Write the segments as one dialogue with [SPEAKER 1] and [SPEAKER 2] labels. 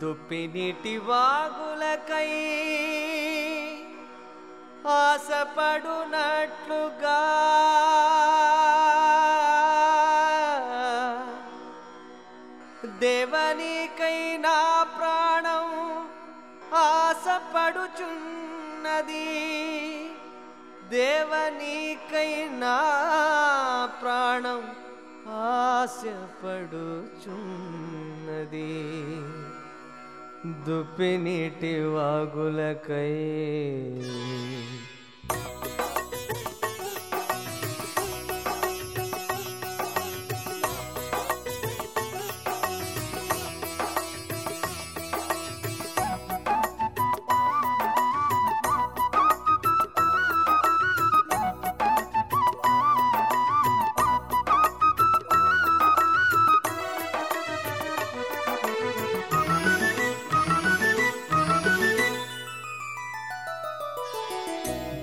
[SPEAKER 1] దుప్పినిటి వాగులకై ఆశపడునట్లుగా. దేవనికైనా ప్రాణం ఆశపడుచున్నది. దేవనికైనా ప్రాణం ఆశపడుచున్నది. దుప్పినీటి వాగులకై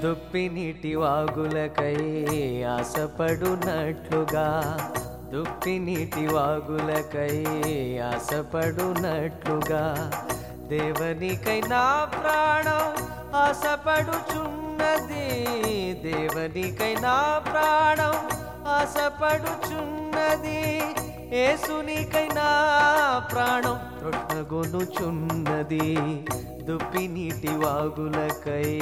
[SPEAKER 1] దుప్పినీటి వాగులకై ఆశపడునట్లుగా. దుప్పినీటి వాగులకై ఆశపడునట్లుగా. దేవునికై నా ప్రాణం ఆశపడుచున్నది. దేవునికై నా ప్రాణం ఆశపడుచున్నది. ఏసునికై నా ప్రాణం తృష్ణగొనుచున్నది దుప్పినీటి వాగులకై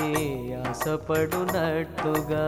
[SPEAKER 1] ఆశపడునట్టుగా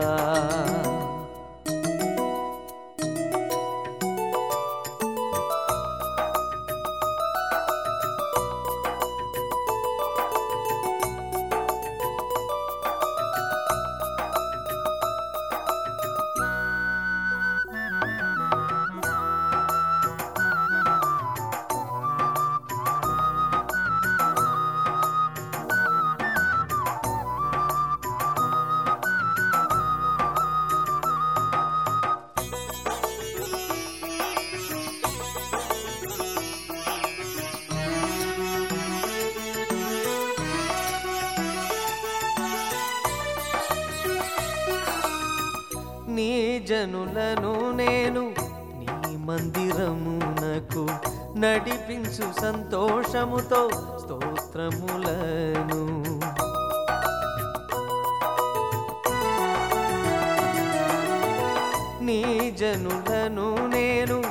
[SPEAKER 1] నీ జనులను నేను నీ మందిరమునకు నడిపించు సంతోషముతో స్తోత్రములను. నీ జనులను నేను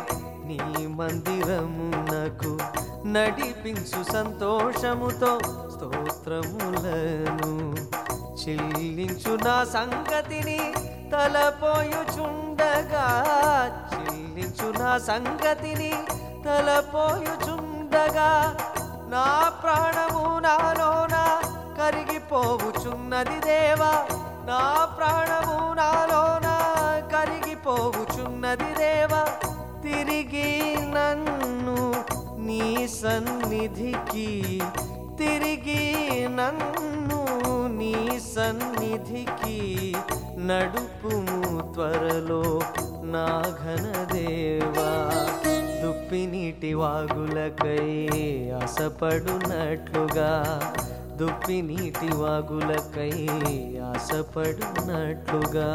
[SPEAKER 1] నీ మందిరమునకు నడిపించు సంతోషముతో స్తోత్రములను. చెల్లించు నా సంగతిని తలపోయుచుండగా చెల్లించు నా సంగతిని తలపోయుచుండగా నా ప్రాణము నాలోన కరిగిపోవుచున్నది దేవా నా ప్రాణము నాలోన కరిగిపోవుచున్నది దేవా తిరిగి నన్ను నీ సన్నిధికి తిరిగి నన్ను నీ సన్నిధికి నడుపుము త్వరలో నాఘనదేవా దుప్పినీటి వాగులకై ఆశపడునట్లుగా. దుప్పినీటి వాగులకై ఆశపడునట్లుగా.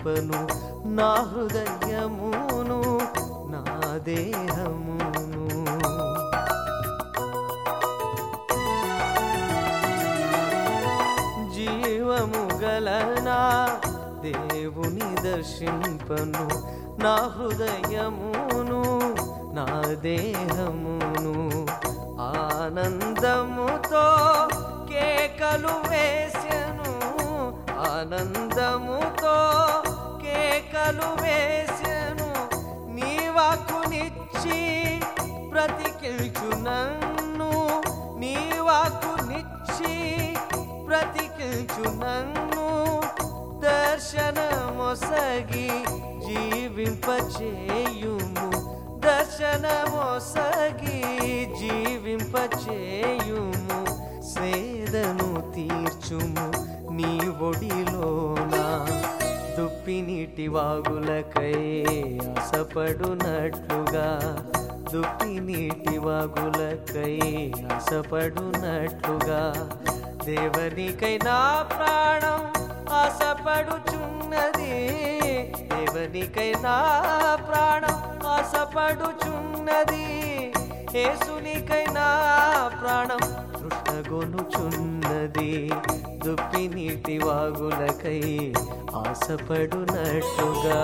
[SPEAKER 1] దర్శింపను నా హృదయమును నా దేహమును. జీవము గలనా దేవుని దర్శింపను. నా హృదయమును నా దేహమును. ఆనందముతో కేకలు వేసెను. ఆనందముతో కేకలు వేసెను నీ వాక్కునిచ్చి బ్రతికిల్చు నన్ను. నీ వాక్కునిచ్చి బ్రతికిల్చు నన్ను. దర్శనమొసగి జీవింపచేయుము. దర్శనమొసగి జీవింపచేయుము. సేదను తీర్చుము. వాగులకై ఆశపడునట్లుగా దుఃఖి నీటి వాగులకై ఆశపడునట్లుగా దేవనికై నా ప్రాణం ఆశపడుచున్నది దేవనికై నా ప్రాణం ఆశపడుచున్నది ఏసునికై నా ప్రాణం పుట్టగొనుచున్నది దుప్పి నీటి వాగులకై ఆశపడునట్టుగా